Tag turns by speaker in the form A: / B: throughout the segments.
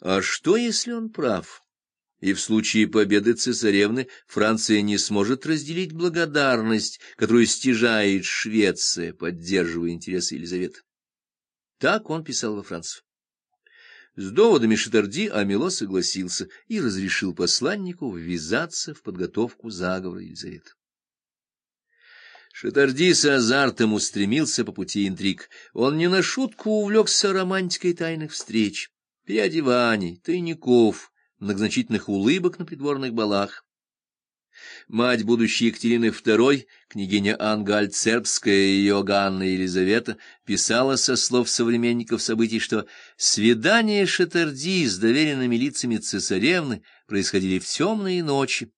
A: А что, если он прав? И в случае победы цесаревны Франция не сможет разделить благодарность, которую стяжает Швеция, поддерживая интересы Елизаветы. Так он писал во Францию. С доводами Шатарди Амело согласился и разрешил посланнику ввязаться в подготовку заговора Елизаветы. Шатарди с азартом устремился по пути интриг. Он не на шутку увлекся романтикой тайных встреч, переодеваний, тайников, многозначительных улыбок на придворных балах. Мать будущей Екатерины II, княгиня Анга Альцербская и ее Ганна Елизавета, писала со слов современников событий, что свидания Шатарди с доверенными лицами цесаревны происходили в темные ночи,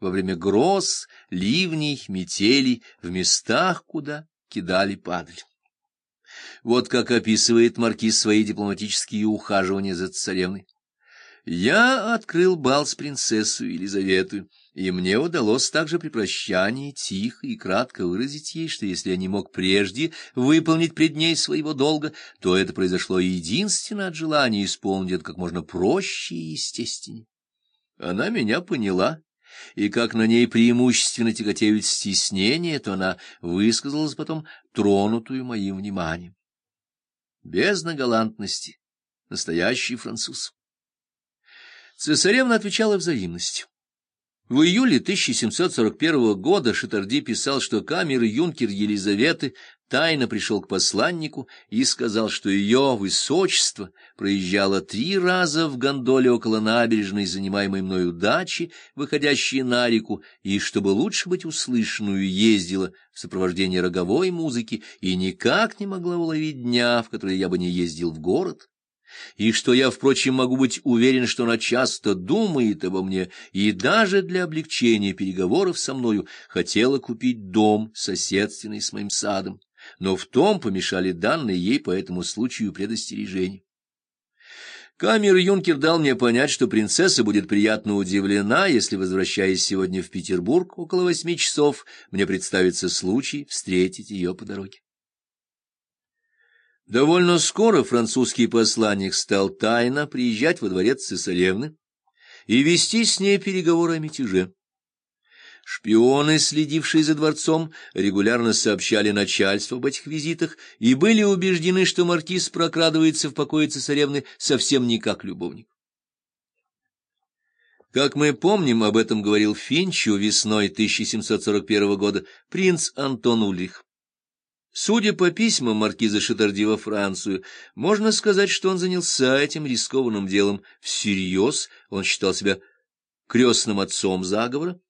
A: во время гроз, ливней, метелей, в местах, куда кидали падаль. Вот как описывает маркиз свои дипломатические ухаживания за царевной. «Я открыл бал с принцессой Елизаветой, и мне удалось также при прощании тихо и кратко выразить ей, что если я не мог прежде выполнить пред ней своего долга, то это произошло единственно от желания исполнить это как можно проще и естественнее. Она меня поняла» и как на ней преимущественно тяготеют стеснения, то она высказалась потом тронутую моим вниманием. Бездна галантности, настоящий француз. Цесаревна отвечала взаимностью. В июле 1741 года Шатарди писал, что камер-юнкер Елизаветы тайно пришел к посланнику и сказал, что ее высочество проезжало три раза в гондоле около набережной, занимаемой мною дачи, выходящей на реку, и, чтобы лучше быть услышанную, ездила в сопровождении роговой музыки и никак не могла уловить дня, в который я бы не ездил в город и что я, впрочем, могу быть уверен, что она часто думает обо мне, и даже для облегчения переговоров со мною хотела купить дом, соседственный с моим садом, но в том помешали данные ей по этому случаю предостережения. Камер-юнкер дал мне понять, что принцесса будет приятно удивлена, если, возвращаясь сегодня в Петербург около восьми часов, мне представится случай встретить ее по дороге. Довольно скоро французский посланник стал тайно приезжать во дворец цесаревны и вести с ней переговоры о мятеже. Шпионы, следившие за дворцом, регулярно сообщали начальству об этих визитах и были убеждены, что маркиз прокрадывается в покое цесаревны совсем не как любовник. Как мы помним, об этом говорил Финчу весной 1741 года принц Антон Ульрих. Судя по письмам маркиза Шатарди во Францию, можно сказать, что он занялся этим рискованным делом всерьез, он считал себя крестным отцом заговора,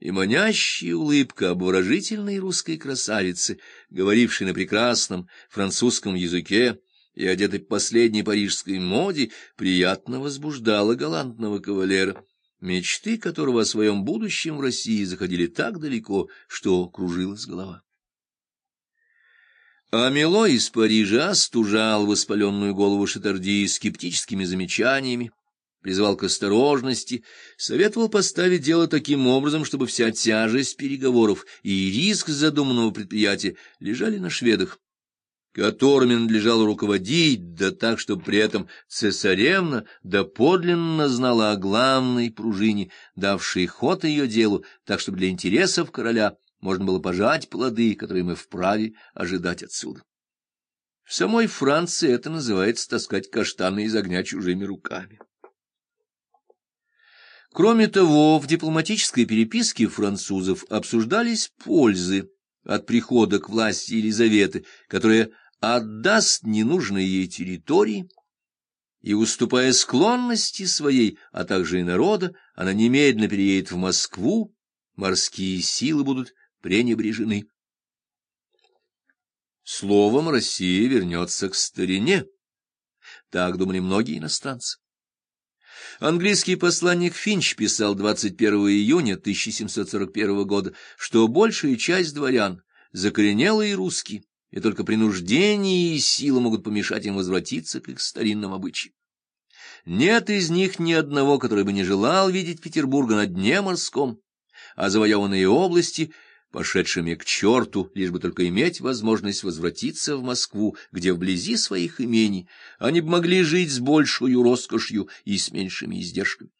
A: и манящая улыбка обворожительной русской красавицы, говорившей на прекрасном французском языке и одетой по последней парижской моде, приятно возбуждала галантного кавалера, мечты которого о своем будущем в России заходили так далеко, что кружилась голова. А Мело из Парижа стужал воспаленную голову Шатарди скептическими замечаниями, призывал к осторожности, советовал поставить дело таким образом, чтобы вся тяжесть переговоров и риск задуманного предприятия лежали на шведах, которыми надлежало руководить, да так, чтобы при этом цесаревна доподлинно знала о главной пружине, давшей ход ее делу, так, чтобы для интересов короля — можно было пожать плоды, которые мы вправе ожидать отсюда. В самой Франции это называется таскать каштаны из огня чужими руками. Кроме того, в дипломатической переписке французов обсуждались пользы от прихода к власти Елизаветы, которая отдаст ненужные ей территории, и, уступая склонности своей, а также и народа, она немедленно переедет в Москву, морские силы будут пренебрежены. Словом, Россия вернется к старине. Так думали многие иностранцы. Английский посланник Финч писал 21 июня 1741 года, что большая часть дворян закоренелые русские, и только принуждение и сила могут помешать им возвратиться к их старинным обычаям. Нет из них ни одного, который бы не желал видеть Петербурга на дне морском, а завоеванные области пошедшими к черту, лишь бы только иметь возможность возвратиться в Москву, где вблизи своих имений они бы могли жить с большей роскошью и с меньшими издержками.